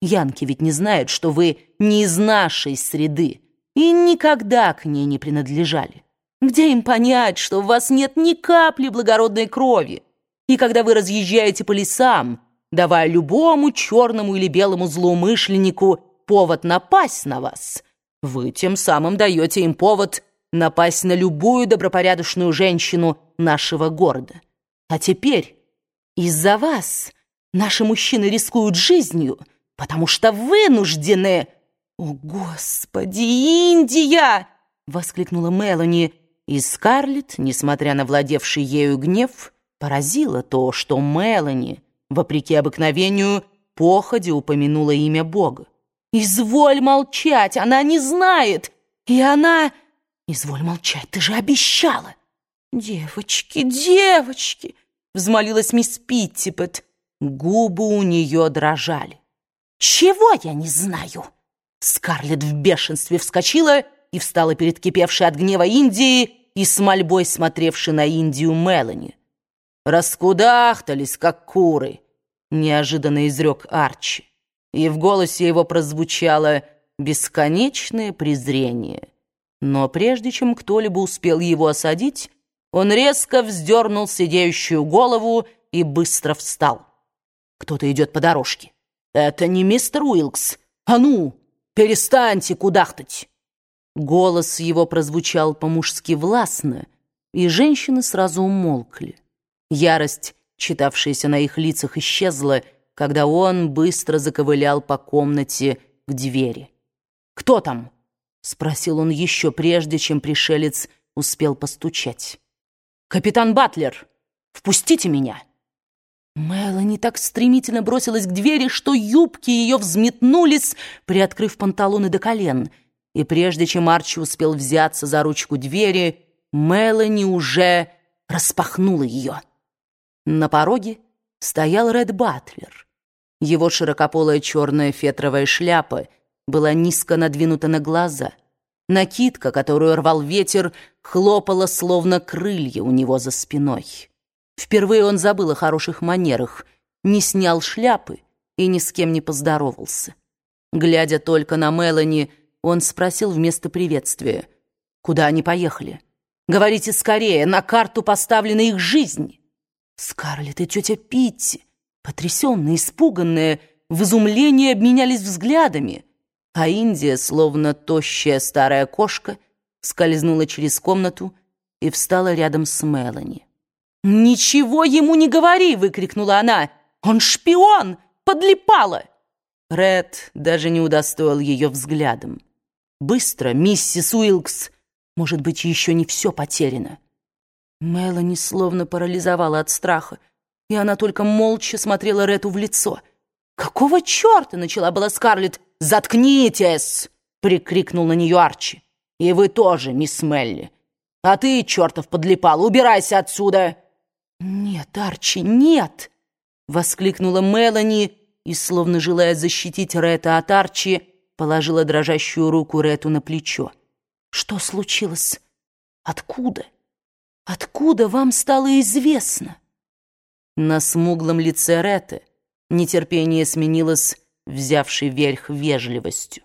Янки ведь не знают, что вы не из нашей среды и никогда к ней не принадлежали. Где им понять, что в вас нет ни капли благородной крови? И когда вы разъезжаете по лесам, давая любому черному или белому злоумышленнику повод напасть на вас, вы тем самым даете им повод напасть на любую добропорядочную женщину нашего города. А теперь из-за вас наши мужчины рискуют жизнью, потому что вынуждены... «О, Господи, Индия!» — воскликнула Мелани, и Скарлетт, несмотря на владевший ею гнев, поразило то, что Мелани, вопреки обыкновению, походе упомянула имя Бога. «Изволь молчать, она не знает, и она...» «Изволь молчать, ты же обещала!» «Девочки, девочки!» — взмолилась мисс Питтипет. Губы у нее дрожали. «Чего я не знаю?» Скарлетт в бешенстве вскочила и встала перед кипевшей от гнева Индии и с мольбой смотревшей на Индию Мелани. «Раскудахтались, как куры!» — неожиданно изрек Арчи. И в голосе его прозвучало бесконечное презрение. Но прежде чем кто-либо успел его осадить, он резко вздернул сидеющую голову и быстро встал. Кто-то идет по дорожке. «Это не мистер Уилкс. А ну, перестаньте кудахтать!» Голос его прозвучал по-мужски властно, и женщины сразу умолкли. Ярость, читавшаяся на их лицах, исчезла, когда он быстро заковылял по комнате к двери. «Кто там?» — спросил он еще прежде, чем пришелец успел постучать. «Капитан Батлер, впустите меня!» Мелани так стремительно бросилась к двери, что юбки ее взметнулись, приоткрыв панталоны до колен. И прежде чем Арчи успел взяться за ручку двери, Мелани уже распахнула ее. На пороге стоял Ред Батлер. Его широкополая черная фетровая шляпа была низко надвинута на глаза. Накидка, которую рвал ветер, хлопала, словно крылья у него за спиной. Впервые он забыл о хороших манерах, не снял шляпы и ни с кем не поздоровался. Глядя только на Мелани, он спросил вместо приветствия, «Куда они поехали? Говорите скорее, на карту поставлена их жизнь!» Скарлетт и тетя Питти, потрясенные, испуганные, в изумлении обменялись взглядами, а Индия, словно тощая старая кошка, скользнула через комнату и встала рядом с Мелани. «Ничего ему не говори!» — выкрикнула она. «Он шпион! Подлипала!» Ред даже не удостоил ее взглядом. «Быстро, миссис Уилкс! Может быть, еще не все потеряно!» Мелани словно парализовала от страха, и она только молча смотрела Рету в лицо. «Какого черта?» — начала была Скарлетт. «Заткнитесь!» — прикрикнул на нее Арчи. «И вы тоже, мисс Мелли. А ты, чертов подлипал, убирайся отсюда!» «Нет, Арчи, нет!» — воскликнула Мелани и, словно желая защитить Рета от Арчи, положила дрожащую руку Рету на плечо. «Что случилось? Откуда? Откуда вам стало известно?» На смуглом лице Рета нетерпение сменилось взявшей верх вежливостью.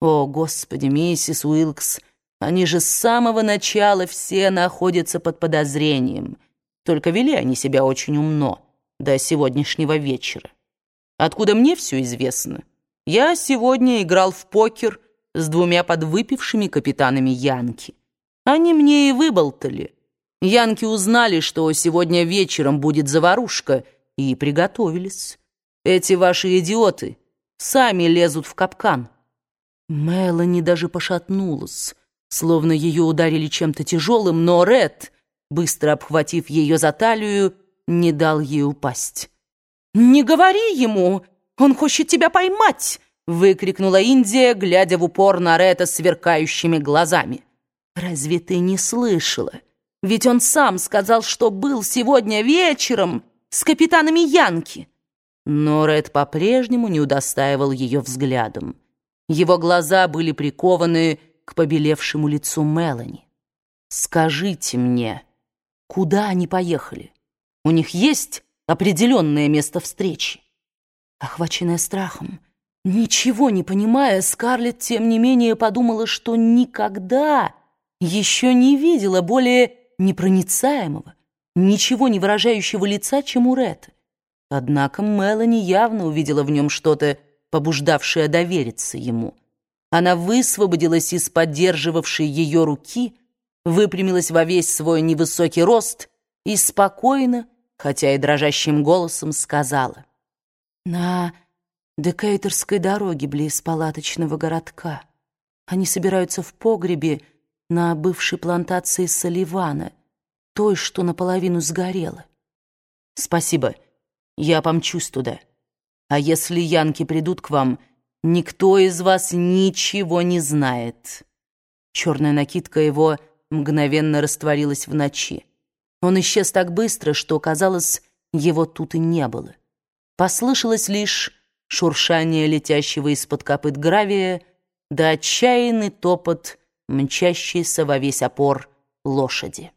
«О, Господи, миссис Уилкс, они же с самого начала все находятся под подозрением». Только вели они себя очень умно до сегодняшнего вечера. Откуда мне все известно? Я сегодня играл в покер с двумя подвыпившими капитанами Янки. Они мне и выболтали. Янки узнали, что сегодня вечером будет заварушка, и приготовились. Эти ваши идиоты сами лезут в капкан. Мелани даже пошатнулась, словно ее ударили чем-то тяжелым, но Ред быстро обхватив ее за талию, не дал ей упасть. «Не говори ему! Он хочет тебя поймать!» выкрикнула Индия, глядя в упор на Рета сверкающими глазами. «Разве ты не слышала? Ведь он сам сказал, что был сегодня вечером с капитанами Янки». Но Ред по-прежнему не удостаивал ее взглядом. Его глаза были прикованы к побелевшему лицу Мелани. «Скажите мне», Куда они поехали? У них есть определенное место встречи. Охваченная страхом, Ничего не понимая, Скарлетт, тем не менее, подумала, что никогда еще не видела более непроницаемого, ничего не выражающего лица, чем у Ретта. Однако Мелани явно увидела в нем что-то, побуждавшее довериться ему. Она высвободилась из поддерживавшей ее руки, выпрямилась во весь свой невысокий рост и спокойно, хотя и дрожащим голосом, сказала. «На Декейтерской дороге близ палаточного городка. Они собираются в погребе на бывшей плантации Соливана, той, что наполовину сгорела. Спасибо, я помчусь туда. А если янки придут к вам, никто из вас ничего не знает. Черная накидка его мгновенно растворилась в ночи. Он исчез так быстро, что, казалось, его тут и не было. Послышалось лишь шуршание летящего из-под копыт гравия да отчаянный топот, мчащийся во весь опор лошади.